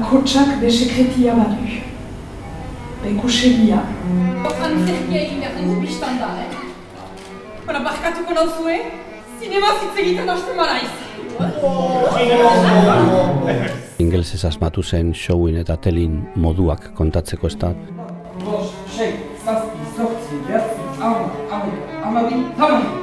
bakotsak be sekretia badu. Be kusegia. Antzerkia egin behar dugu biztan da, eh? Bara, barkatuko nauzue, zinema zitzegiten hasten maraiz. Ingelsez asmatu zen showin eta telin moduak kontatzeko ez da.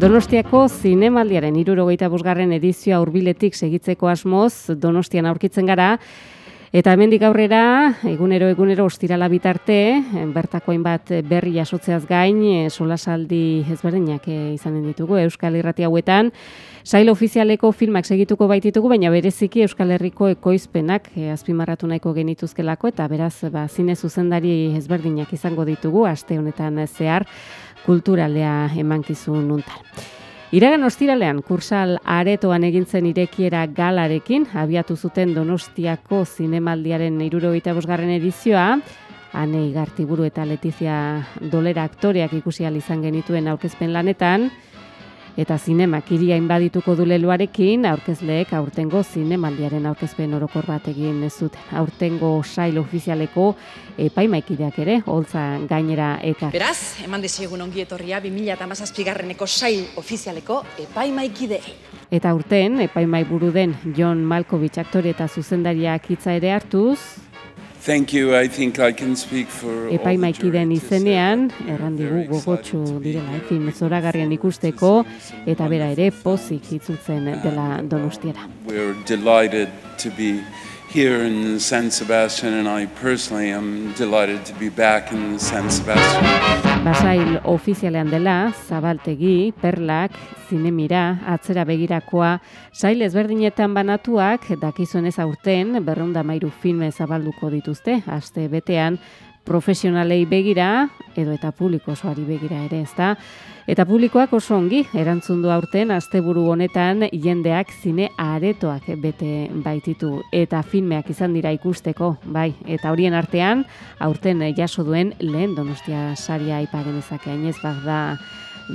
Donostiako zinemaldiaren irurogeita busgarren edizioa urbiletik segitzeko asmoz Donostian aurkitzen gara, Eta hemendik aurrera, egunero egunero ostirala bitarte, bertako hainbat berri jasotzeaz gain, solasaldi ezberdinak izanen ditugu Euskal Irrati hauetan. Sail ofizialeko filmak segituko baititugu, baina bereziki Euskal Herriko ekoizpenak azpimarratu nahiko genituzkelako eta beraz, ba, zine zuzendari ezberdinak izango ditugu aste honetan zehar kulturalea emankizun nuntan. Iragan ostiralean kursal aretoan egintzen irekiera galarekin, abiatu zuten Donostiako zinemaldiaren irurogeita bosgarren edizioa, Anei Gartiburu eta Letizia Dolera aktoreak ikusi izan genituen aurkezpen lanetan, eta zinemak iria inbadituko du leluarekin, aurkezleek aurtengo zinemaldiaren aurkezpen orokor bat egin zuten. Aurtengo sail ofizialeko epaimaikideak ere, holtza gainera eka. Beraz, eman desegun ongi etorria 2008 garreneko sail ofizialeko epaimaikide. Eta aurten, epaimai buru den John Malkovich aktore eta zuzendariak hitza ere hartuz, Thank you. I think I can speak for Epaimaikiden izenean, errandigu gogotsu direla, film zoragarrian ikusteko, eta bera ere pozik itzultzen dela donostiera. We're delighted to be here in San Sebastian and I personally am delighted to be back in San Sebastian. Basail ofizialean dela, zabaltegi, perlak, zinemira, atzera begirakoa, sail ezberdinetan banatuak, dakizuenez aurten, berrunda mairu filme zabalduko dituzte, aste betean, profesionalei begira, edo eta publiko osoari begira ere, ezta? Eta publikoak oso ongi, erantzun du aurten, asteburu honetan, jendeak zine aretoak bete baititu, eta filmeak izan dira ikusteko, bai, eta horien artean, aurten jaso duen lehen donostia saria aipagen ezakean ez da,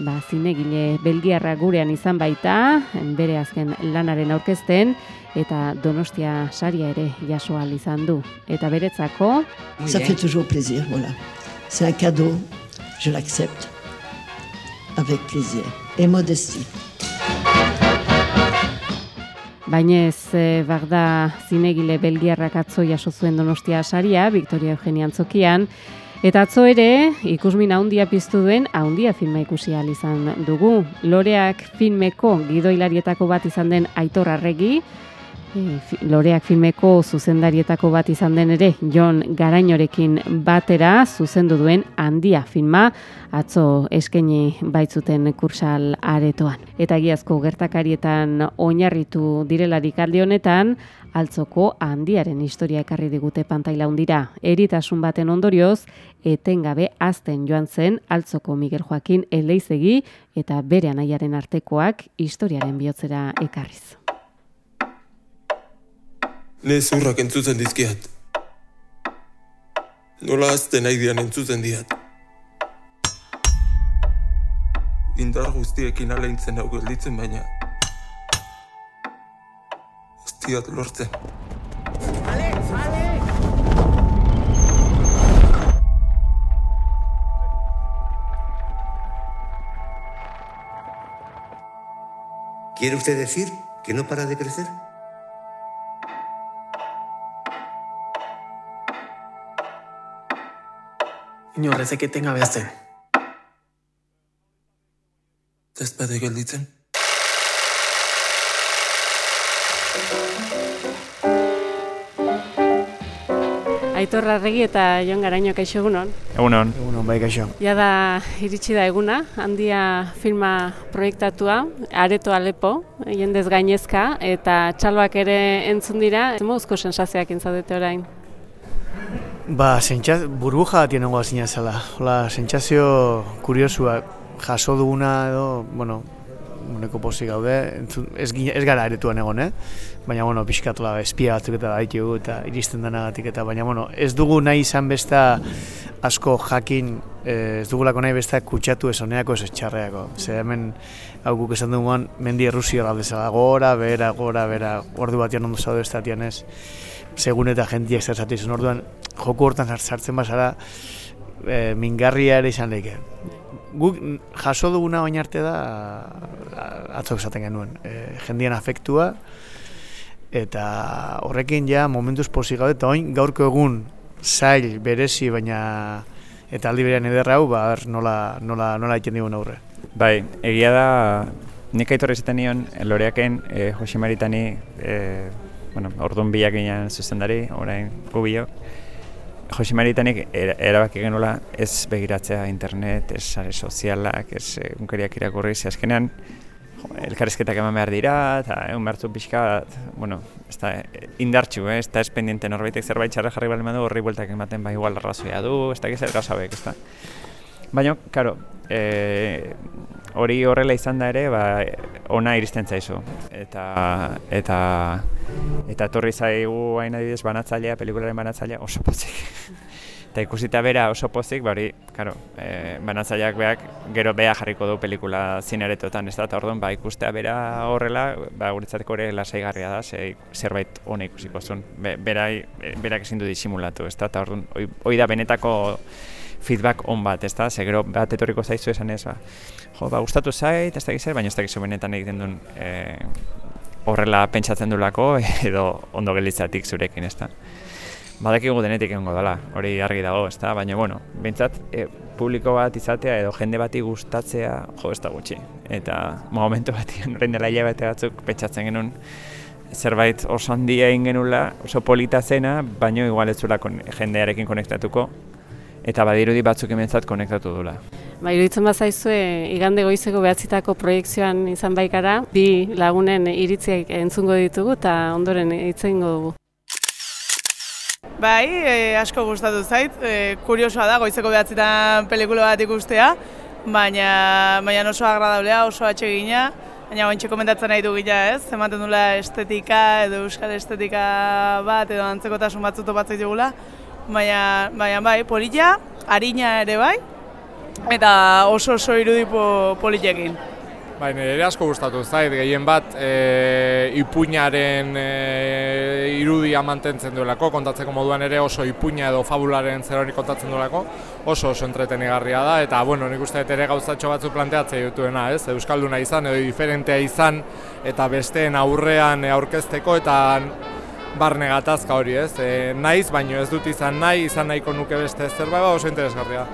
ba, zinegile belgiarra gurean izan baita, bere azken lanaren aurkezten, eta donostia saria ere jaso izan du. Eta beretzako... Ça fait toujours plaisir, voilà. C'est un cadeau, je l'accepte avec plaisir et modestie. Baina ez e, bagda zinegile belgiarrak atzo jaso zuen donostia saria, Victoria Eugenia Antzokian, eta atzo ere, ikusmin haundia piztu duen, haundia filma ikusi izan dugu. Loreak filmeko gidoilarietako bat izan den Aitor Arregi, Loreak filmeko zuzendarietako bat izan den ere, Jon Garainorekin batera zuzendu duen handia filma, atzo eskaini baitzuten kursal aretoan. Eta giazko gertakarietan oinarritu direlarik aldi honetan, altzoko handiaren historia ekarri digute pantaila hundira. Eritasun baten ondorioz, etengabe azten joan zen altzoko Miguel Joaquin eleizegi eta bere anaiaren artekoak historiaren bihotzera ekarriz. Ne zurrak entzutzen dizkiat. Nola azte nahi dian entzutzen diat. Indar guztiekin aleintzen hau gelditzen baina. Ez diat lortzen. Ale, ale! ¿Quiere usted decir que no para de crecer? Inorrez eketen gabe zen. Tezpade gelditzen. Aitor Arregi eta Jon Garaino kaixo egunon. Egunon. Egunon bai kaixo. Ja da iritsi da eguna, handia filma proiektatua, Areto Alepo, jendez gainezka eta txaloak ere entzun dira. Zemozko sensazioak intzadete orain? Ba, sentsaz, burbuja bat nengoa zina zela. Hola, sentsazio kuriosua jaso duguna edo, bueno, uneko pozik gaude, entzun, ez, ez gara aretuan egon, eh? Baina, bueno, pixkatula espia batzuk eta baitugu eta iristen denagatik eta, baina, bueno, ez dugu nahi izan besta asko jakin, eh, ez dugulako nahi besta kutsatu ez honeako ez txarreako. Ze hemen, hau guk esan duguan, mendi erruzio galdezala, gora, bera, gora, bera, ordu batean ondo zaude estatian ez. Segun eta jentiak zer zatu izan orduan, joku hortan sar- sartzen bazara, e, mingarria ere izan leike. Guk jaso duguna baina arte da atzok esaten genuen. E, jendian afektua eta horrekin ja momentuz pozik gaude eta oin gaurko egun zail berezi baina eta aldi berean ederra hau ba nola nola nola egiten digun aurre. Bai, egia da, nik aitorri zaten nion, loreaken, e, Jose Maritani, e, bueno, orduan bilak ginen zuzendari, orain gubio, Jose Maritanik era- erabaki genuela ez begiratzea internet, ez sare sozialak, ez e, unkeriak irakurri, ze azkenean elkarrizketak eman behar dira, eta egun behartzu pixka, bueno, ez da, e, indartxu, eh? ez da ez pendiente norbaitek zerbait txarra jarri bali du, horri bueltak ematen ba igual arrazoia du, ez da gizet gauza hauek, ez da. Baina, karo, e, hori horrela izan da ere, ba, ona iristen zaizu. Eta, eta, eta etorri zaigu hain adibidez banatzailea, pelikularen banatzailea oso pozik. eta ikusita bera oso pozik, ba hori, karo, e, banatzaileak beak gero bea jarriko du pelikula zineretotan, ez da, eta orduan, ba, ikustea bera horrela, ba, guretzateko ere lasaigarria da, ze, zerbait ona ikusiko zuen. Be, berai, berak ezin du disimulatu, ez da, eta orduan, hoi da benetako feedback on bat, ez da, ze gero bat etorriko zaizu esan ez, ba, jo, ba, gustatu zait, ez da zer, baina ez da benetan egiten duen e, horrela pentsatzen dulako edo ondo gelitzatik zurekin, ez da. Badakigu denetik egongo dela, hori argi dago, ez da, baina, bueno, bintzat, e, publiko bat izatea edo jende bati gustatzea, jo, ez da gutxi. Eta momentu batian, orain dela hilabete batzuk, pentsatzen genuen, zerbait oso handia egin genula, oso polita zena, baino igual ez jendearekin konektatuko, eta badirudi batzuk ementzat konektatu dula. Ba, iruditzen bazaizue, igande goizeko behatzitako proiektzioan izan baikara, bi lagunen iritziak entzungo ditugu eta ondoren hitz dugu. Bai, e, asko gustatu zait, e, kuriosoa da goizeko behatzitan pelikula bat ikustea, baina, baina oso agradablea, oso atsegina, baina ointxe komentatzen nahi du gila ez, ematen dula estetika edo euskal estetika bat edo antzekotasun batzu topatzen dugula, baina, baina bai, polilla, harina ere bai, eta oso oso irudi po, politekin. Bai, nire asko gustatu zait, gehien bat e, ipuñaren e, irudia mantentzen duelako, kontatzeko moduan ere oso ipuña edo fabularen zer hori kontatzen duelako, oso oso entretenigarria da, eta bueno, nik uste ere gauzatxo batzu planteatzea dituena, ez? Euskalduna izan edo diferentea izan eta besteen aurrean aurkezteko eta barne gatazka hori, ez? E, naiz, baino ez dut izan nahi, izan nahiko nuke beste zerbait, ba, oso interesgarria.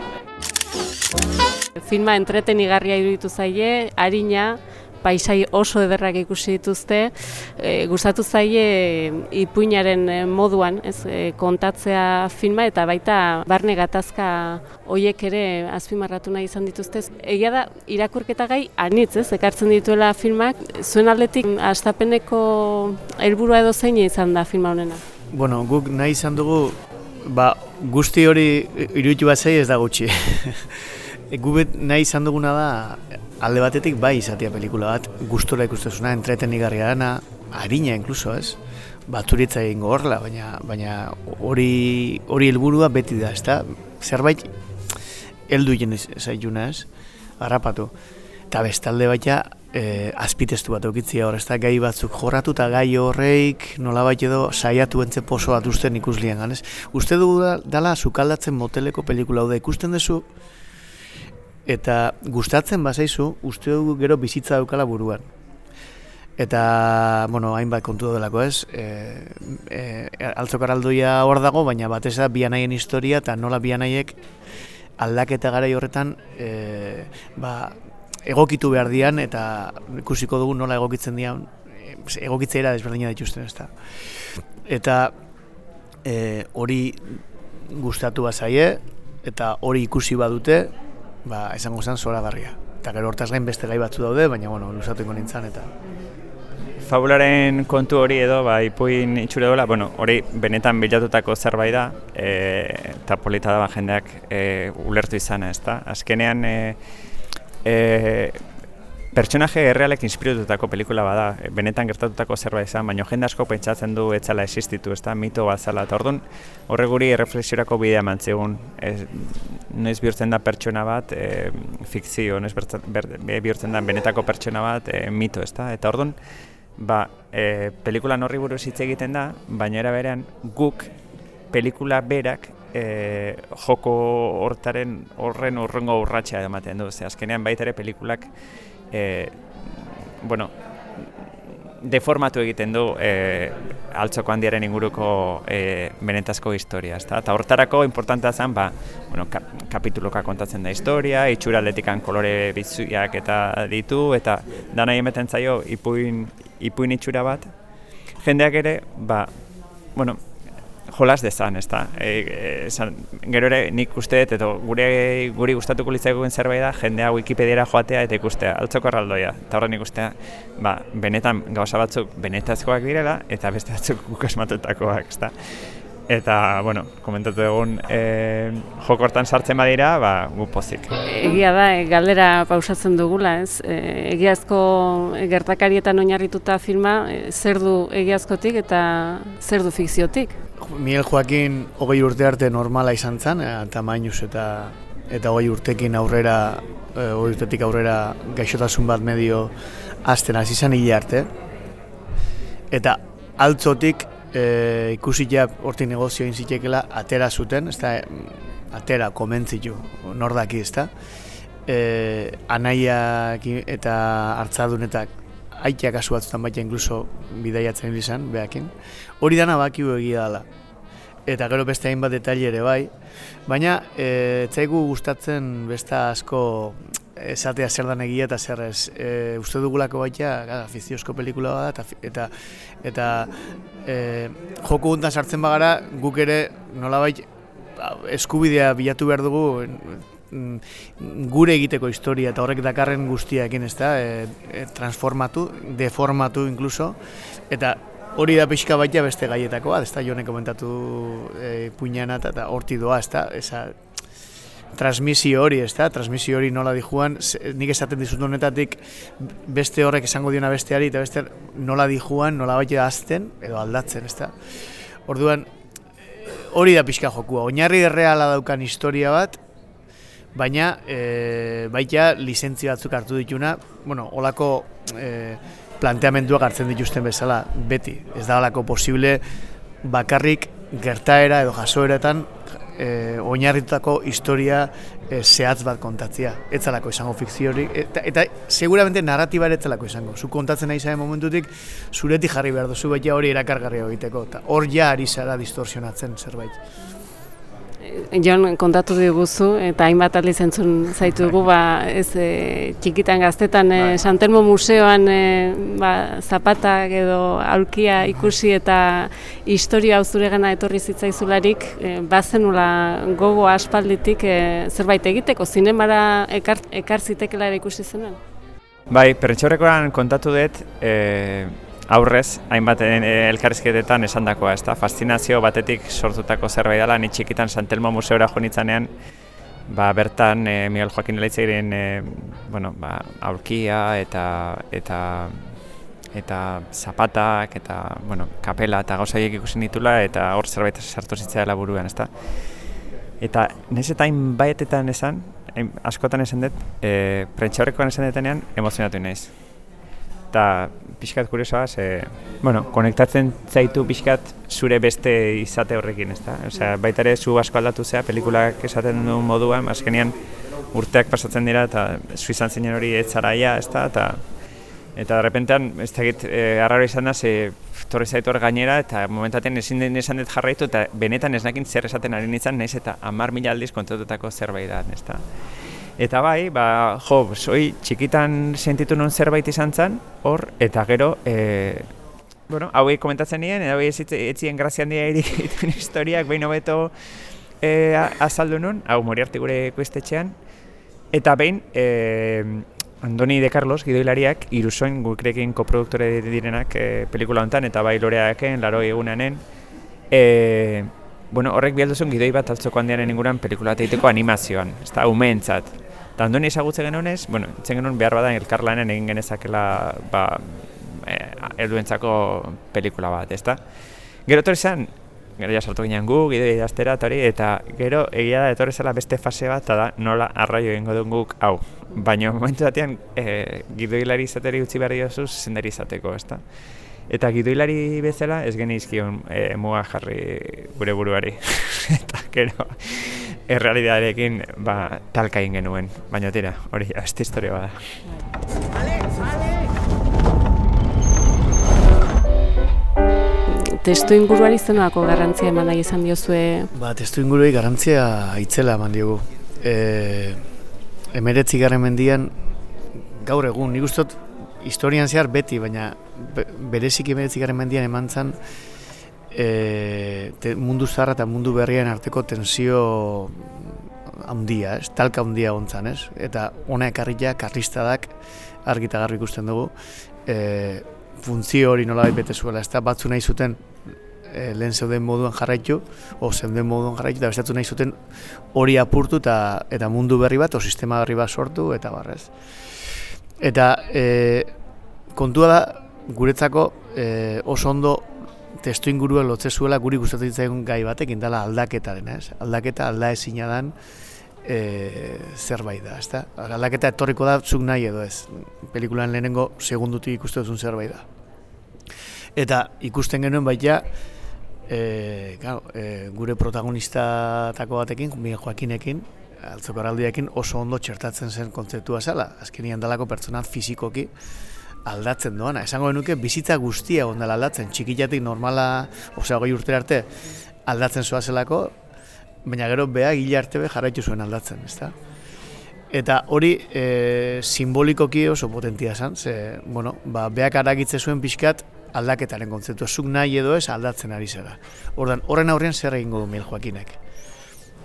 Filma entretenigarria iruditu zaie, harina, paisai oso ederrak ikusi dituzte, e, gustatu zaie ipuinaren eh, moduan, ez, e, kontatzea filma eta baita barne gatazka hoiek ere azpimarratu nahi izan dituzte. Egia da irakurketa gai anitz, ez, ekartzen dituela filmak, zuen aldetik astapeneko helburua edo zein izan da filma honena. Bueno, guk nahi izan dugu, ba, guzti hori iruditu bat zei ez da gutxi. Gubet nahi izan duguna da, alde batetik bai izatea pelikula bat, gustora ikustezuna, entretenigarria dana, harina inkluso, ez? Baturitza egingo horrela, baina baina hori hori helburua beti da, ezta? Zerbait heldu jen zaituna, ez? Harrapatu. Eta bestalde baita, e, azpitestu bat eukitzia hor, ez da, gai batzuk jorratu eta gai horreik nolabait edo saiatu entze poso bat usten ikuslian, ez? Uste dugu da, dala sukaldatzen moteleko pelikula da ikusten duzu, eta gustatzen bazaizu, uste dugu gero bizitza daukala buruan. Eta, bueno, hainbat kontu delako ez, e, e, altzokar aldoia hor dago, baina batez da bianaien historia eta nola bianaiek aldaketa garai horretan e, ba, egokitu behar dian eta ikusiko dugu nola egokitzen dian, egokitzera desberdina dituzten ez da. Eta e, hori gustatu bazaie eta hori ikusi badute, ba, esango zen zoragarria. Eta gero hortaz gain beste gai batzu daude, baina bueno, lusatuko nintzen eta fabularen kontu hori edo, ba, ipuin itxure dola, bueno, hori benetan bilatutako zerbait da, e, eta polita da ba, jendeak e, ulertu izana, ez da? Azkenean, e, e, pertsonaje errealek inspiratutako pelikula bada, benetan gertatutako zerbait izan, baina jende asko pentsatzen du etzala existitu, ez da, mito bat zala, eta orduan, horre guri erreflexiorako bidea mantzegun, ez, noiz bihurtzen da pertsona bat, e, fikzio, noiz bihurtzen da benetako pertsona bat, e, mito, ez da, eta orduan, ba, e, pelikula horri buruz hitz egiten da, baina era berean guk pelikula berak e, joko hortaren horren urrengo urratsa ematen du. Ze azkenean baita ere pelikulak e, bueno, deformatu egiten du e, altzoko handiaren inguruko e, benetazko historia. Ezta? Eta hortarako importantea zen, ba, bueno, ka, kapituloka kontatzen da historia, itxura atletikan kolore bizuiak eta ditu, eta da nahi emeten zaio ipuin, ipuin itxura bat. Jendeak ere, ba, bueno, jolas dezan, ez da. E, e, gero ere nik uste dut, edo gure, guri gustatuko litzaikoen zerbait da, jendea Wikipediara joatea eta ikustea, altzoko erraldoia. Eta horren ikustea, ba, benetan gauza batzuk benetazkoak direla, eta beste batzuk guk esmatutakoak, ez da. Eta, bueno, komentatu egun e, joko hortan sartzen badira, ba, gu pozik. Egia da, e, galdera pausatzen dugula, ez? E, egiazko gertakarietan oinarrituta filma, e, zer du egiazkotik eta zer du fikziotik? Miguel Joaquin hogei urte arte normala izan zen, e, tamainuz eta eta hogei urtekin aurrera, e, hogei urtetik aurrera gaixotasun bat medio azten hasi zen hile arte. Eta altzotik e, ikusiak horti negozio inzitekela atera zuten, ez da, atera komentzitu, nordaki ez da. E, anaiak eta hartzadunetak aiteak asu batzutan baita inkluso bidaiatzen izan, behakin. Hori dana bakiu egia dela. Eta gero beste hainbat detaile ere bai. Baina, e, zaigu gustatzen beste asko esatea zer dan egia eta zer ez. E, uste dugulako baita, afiziozko pelikula bat, eta, eta, eta e, joko guntan sartzen bagara, guk ere nolabait eskubidea bilatu behar dugu Mm, gure egiteko historia eta horrek dakarren guztiaekin ez da, e, e, transformatu, deformatu inkluso, eta hori da pixka baita beste gaietakoa, ez da, jone komentatu e, puñana eta horti doa, ez da, eza, transmisio hori, ez da, transmisio hori nola dijuan, nik esaten dizut honetatik beste horrek esango diona besteari, eta beste nola dijuan, nola baita azten, edo aldatzen, ez da. Orduan, hori da pixka jokua, oinarri erreala daukan historia bat, baina e, baita lizentzia batzuk hartu dituna, bueno, olako e, planteamenduak hartzen dituzten bezala, beti. Ez da olako posible bakarrik gertaera edo jasoeretan e, oinarritutako historia e, zehatz bat kontatzea. Ez zalako izango fikzio hori, eta, eta seguramente narratiba ere zalako izango. Zu kontatzen nahi zaren momentutik, zuretik jarri behar duzu baita hori erakargarria egiteko, eta hor ja ari zara distorsionatzen zerbait. Jon, kontatu diguzu, eta hainbat aldiz entzun zaitu dugu, ba, ez e, txikitan gaztetan e, bai. Santelmo Museoan e, ba, zapatak edo aurkia ikusi eta historia auzuregana etorri zitzaizularik, e, bazenula gogo aspalditik e, zerbait egiteko, zinemara ekar, ekar zitekela ikusi zenuen? Bai, perentxorrekoan kontatu dut, e, aurrez, hainbat eh, elkarrizketetan esandakoa, ezta? Faszinazio batetik sortutako zerbait dela, ni txikitan Santelmo museora jo nitzanean, ba, bertan e, Miguel Joaquin Leitzeiren e, bueno, ba, aurkia eta eta eta zapatak eta bueno, kapela eta gauzaiek ikusi nitula eta hor zerbait sartu zitzaela buruan, ezta? Eta nez eta baietetan esan, askotan esan dut, e, prentxaurrekoan esan detenean, emozionatu naiz eta pixkat kuriosoa, ze, bueno, konektatzen zaitu pixkat zure beste izate horrekin, ez da? Osea, baita ere zu asko aldatu zea, pelikulak esaten du moduan, azkenean urteak pasatzen dira, eta zu izan zinen hori ez zaraia, ez da? Eta, eta repentean, ez da egit, e, arraro izan da, ze torri zaitu hor gainera, eta momentaten ezin den esan dut jarraitu, eta benetan ez nakin zer esaten ari nintzen, nahiz eta amar mila aldiz kontatutako zerbait da, ez da? Eta bai, ba, jo, soi txikitan sentitu non zerbait izan zen, hor, eta gero, e, bueno, hauei komentatzen nien, eta hauei etzien grazian dira egiten historiak, behin hobeto e, azaldu nun, hau mori gure kuestetxean, eta behin, e, Andoni de Carlos, gidoilariak, irusoin gukrekin koproduktore direnak e, pelikula honetan, eta bai loreaken, laro egunanen. E, bueno, horrek bialduzun gidoi bat altzoko handiaren inguran pelikula egiteko animazioan, ez da, umeentzat. Eta Andoni esagutze genuen bueno, itzen genuen behar badan elkarlanen egin genezakela, ba, e, elduentzako pelikula bat, ez da. Gero torri zen, gero ja sartu ginen gu, gidoi idaztera, eta hori, eta gero egia da etorri zela beste fase bat, eta da nola arraio egingo duen guk, hau. Baina momentu batean, e, gidoilari izateri utzi behar diozu, zendari izateko, ez da. Eta gidoilari bezala ez genizkion e, muga jarri gure buruari. eta gero, errealidaderekin ba, talka egin genuen. Baina tira, hori, beste historia bada. Testu inguruari zenako garrantzia eman nahi izan diozue? Ba, testu inguruari garrantzia itzela eman diogu. E, emeretzi garen mendian, gaur egun, nik ustot, historian zehar beti, baina be, berezik emeretzi garen mendian eman zan, e, te, mundu zarra eta mundu berrian arteko tensio handia, ez? talka handia ontzan, ez? Eta ona ekarria karlistadak argita garbi ikusten dugu, e, funtzio hori nola bete zuela, ez da batzu nahi zuten e, lehen zeuden moduan jarraitu, o zeuden moduan jarraitu, eta bestatu nahi zuten hori apurtu eta, eta mundu berri bat, o sistema berri bat sortu, eta barrez. Eta e, kontua da, guretzako e, oso ondo testu ingurua lotze zuela guri gustatzen zaigun gai batekin dela aldaketaren, ez? Aldaketa alda ezina dan e, zerbait da, ezta? Aldaketa etorriko da zuk nahi edo ez. Pelikulan lehenengo segundutik ikuste duzun zerbait da. Eta ikusten genuen baita e, claro, e, gure protagonistatako batekin, Miguel Joaquinekin, altzoko oso ondo txertatzen zen kontzeptua zela. Azkenian dalako pertsonat fizikoki aldatzen doana. Esango genuke bizitza guztia ondala aldatzen. Txikiatik normala, osea, goi urte arte aldatzen zoa zelako, baina gero beha gila arte be jarraitu zuen aldatzen, ezta? Eta hori e, simbolikoki oso potentia zen, ze, bueno, ba, beak aragitze zuen pixkat aldaketaren kontzeptua. Zuk nahi edo ez aldatzen ari zera. Ordan, horren aurrean zer egingo du Mil Joakinek?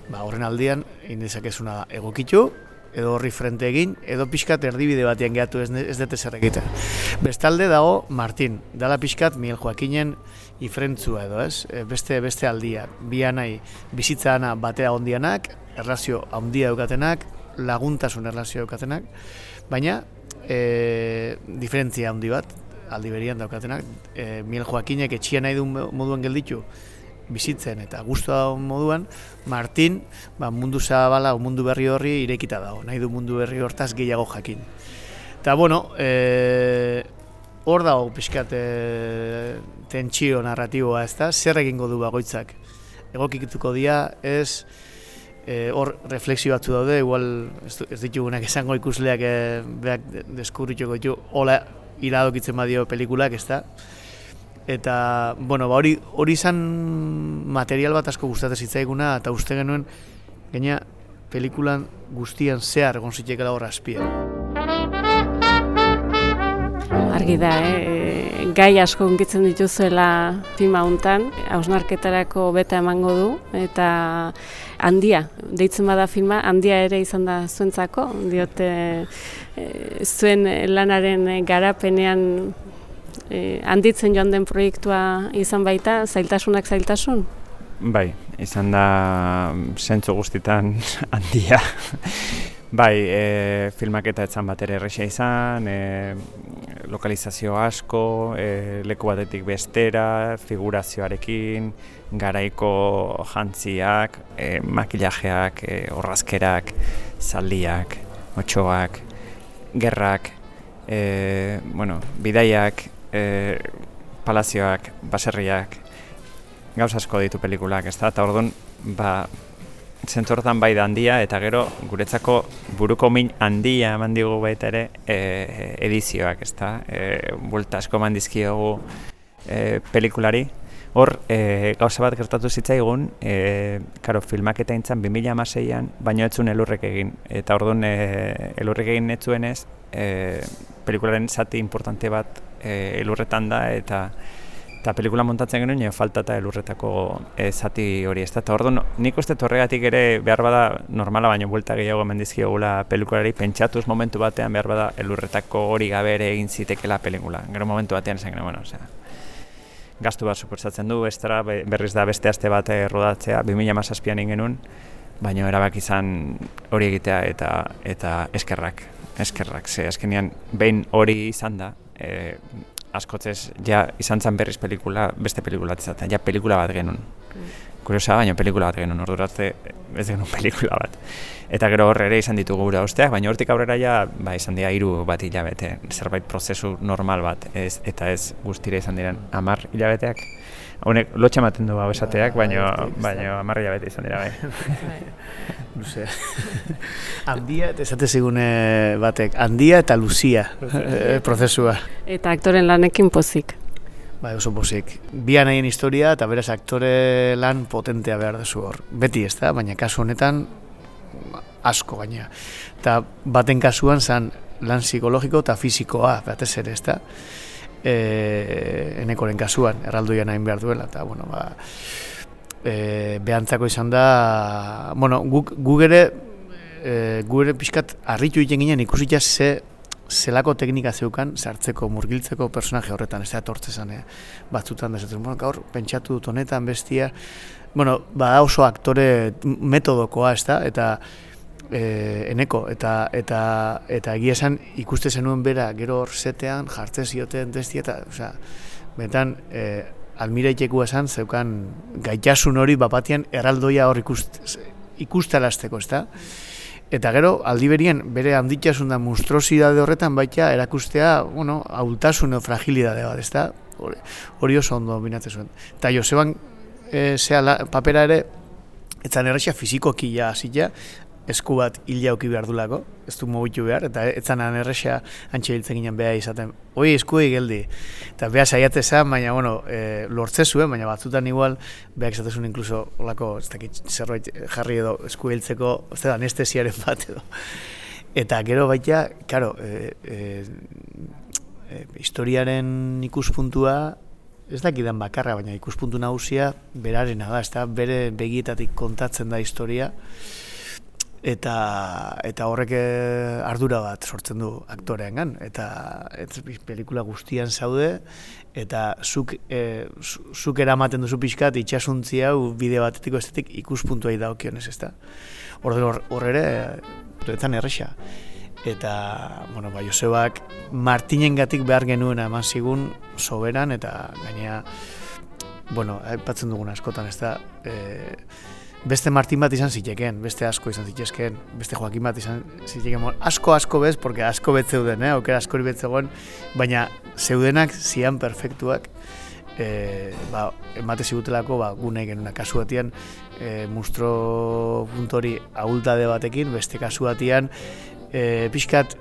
Ba, horren aldian, indezakezuna da, egokitu, edo horri frente egin, edo pixkat erdibide batean gehatu ez, ez dute zer egite. Bestalde dago Martin, dala pixkat Miguel Joaquinen ifrentzua edo ez, e, beste beste aldia, bi nahi bizitza ana batea ondianak, erlazio handia daukatenak, laguntasun erlazio daukatenak, baina e, diferentzia handi bat, aldi berian daukatenak, e, Miguel Joaquinek etxia nahi du moduan gelditu, bizitzen eta guztua moduan, Martin ba, mundu zabala mundu berri horri irekita dago, nahi du mundu berri hortaz gehiago jakin. Eta bueno, e, hor dago pixkat e, tentsio narratiboa ez da, zer egingo du bagoitzak. Egokituko dia ez, e, hor refleksio batzu daude, igual ez, ez ditugunak esango ikusleak e, beak deskubrituko ditu, hola iradokitzen badio pelikulak ez da, eta bueno, ba, hori hori izan material bat asko gustatzen zitzaiguna eta uste genuen gaina pelikulan guztian zehar egon zitekela hor azpian. Argi da, eh? gai asko unkitzen dituzuela filma hontan, hausnarketarako beta emango du, eta handia, deitzen bada filma, handia ere izan da zuentzako, diote e, zuen lanaren garapenean e, handitzen joan den proiektua izan baita, zailtasunak zailtasun? Bai, izan da zentzu guztitan handia. bai, e, filmak eta etzan bat ere errexia izan, e, lokalizazio asko, e, leku batetik bestera, figurazioarekin, garaiko jantziak, e, makillajeak, e, orrazkerak, zaldiak, otxoak, gerrak, e, bueno, bidaiak, e, palazioak, baserriak, gauz asko ditu pelikulak, ez da? Eta orduan, ba, zentortan bai da handia, eta gero guretzako buruko min handia eman digu baita ere e, edizioak, ez da? E, Bulta asko eman dizkiogu e, pelikulari. Hor, e, gauza bat gertatu zitzaigun, e, karo, filmak eta intzan 2006an, baino etzun elurrek egin. Eta orduan, e, elurrek egin etzuen e, pelikularen zati importante bat e, elurretan da eta eta pelikula montatzen genuen, falta eta elurretako e, zati hori ez da. Eta orduan, nik uste torregatik ere behar bada normala baino buelta gehiago mendizkiogula pelikulari pentsatuz momentu batean behar bada elurretako hori gabe ere egin zitekela pelikula. Gero momentu batean zen bueno, osea, gastu bat suposatzen du, estra berriz da beste aste bat rodatzea, 2000 mazazpian ingenun, baina erabak izan hori egitea eta eta eskerrak, eskerrak, ze azkenean behin hori izan da, e, askotzez ja izan zen berriz pelikula, beste pelikula atzatzen, ja pelikula bat genuen. Mm. Kuriosa, baina pelikula bat genuen, orduratze ez genuen pelikula bat. Eta gero horre ere izan ditugu gura osteak, baina hortik aurrera ja ba, izan dira hiru bat hilabete, zerbait prozesu normal bat, ez, eta ez guztire izan diren amar hilabeteak. Honek lotxa ematen du hau esateak, baina baina amarria bete izan dira bai. Luze. handia, esate zigune batek, handia eta luzia eh, prozesua. Eta aktoren lanekin pozik. Bai, oso pozik. Bia nahien historia eta beraz aktore lan potentea behar dezu hor. Beti ez da, baina kasu honetan asko baina. Eta baten kasuan zan lan psikologiko eta fizikoa, batez ere ez da e, enekoren kasuan, erraldoia nahin behar duela, eta, bueno, ba, e, behantzako izan da, bueno, guk, guk ere, e, guk ere pixkat harritu egiten ginen ikusitza ze zelako teknika zeukan sartzeko murgiltzeko personaje horretan, ez da etortze zan, batzutan da, bueno, gaur, pentsatu dut honetan bestia, bueno, ba oso aktore metodokoa, ez da, eta e, eneko eta eta eta egia esan ikuste zenuen bera gero hor setean jartzen zioten testi eta osea betan e, almireiteku esan zeukan gaitasun hori bapatian erraldoia hor ikust, ikustalasteko, ezta? Eta gero, aldi berien, bere handitasun da monstruosidade horretan baita erakustea, bueno, aultasun o fragilidade bat, ezta? Hori oso ondo binatzen zuen. Eta Joseban, e, zea, papera ere, etzan errexia fizikoki ja, zila, esku bat hil jauki behar dulako, ez du mobitu behar, eta etzan anerrexea antxe hiltzen ginen beha izaten, oi esku geldi, eta beha saiate zen, baina bueno, e, lortze zuen, baina batzutan igual, beha izatezun inkluso, olako, ez dakit, zerbait jarri edo esku hiltzeko, ez da, anestesiaren bat edo. Eta gero baita, karo, e, e, e, historiaren ikuspuntua, ez dakidan bakarra, baina ikuspuntu nagusia berarena da, ez da, bere begietatik kontatzen da historia, eta eta horrek eh, ardura bat sortzen du aktoreengan eta ez pelikula guztian zaude eta zuk e, zuk eramaten duzu pixkat itxasuntzi hau bide batetiko estetik ikuspuntuai daukionez, ezta. Orden hor, ere duetan erresa. Eta, bueno, ba, Josebak Martinen gatik behar genuen eman zigun soberan eta gainea bueno, aipatzen dugun askotan, ez da, e, beste Martin bat izan zitekeen, beste asko izan zitezkeen, beste Joaquin bat izan zitekeen, asko asko bez, porque asko bet zeuden, eh? aukera asko bet zegoen, baina zeudenak zian perfektuak, e, ba, emate zigutelako ba, gune genuna kasu batian, e, mustro puntori ahultade batekin, beste kasu batian, e, pixkat,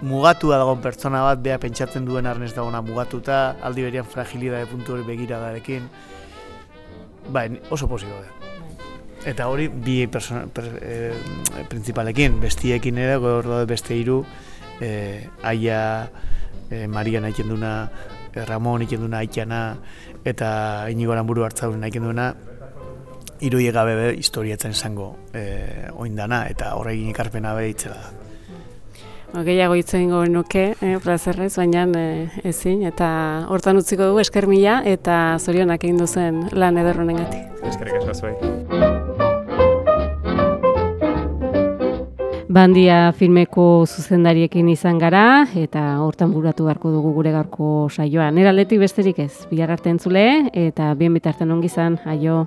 mugatua dagoen pertsona bat, bea pentsatzen duen arnez dagoena mugatuta, aldi berian fragilidade puntu hori begiradarekin, ba, oso posiko da. Eta hori bi persona, per, e, principalekin, bestiekin ere, gaur daude beste hiru, e, aia, e, Maria nahi duna, e, Ramon nahi duna aitana, eta inigo buru hartzaun nahi duna, hiru gabe be historiatzen izango e, oindana, eta horregin ikarpena be itzela da. Ba, gehiago itzen goen nuke, eh, plazerrez, baina eh, ezin, eta hortan utziko dugu esker mila, eta zorionak egin duzen lan ederronen gati. Eskerrik esazue. Bandia filmeko zuzendariekin izan gara eta hortan buratu beharko dugu gure gaurko saioa. Nera aldetik besterik ez, bihar arte entzule eta bien bitarten ongi izan, aio.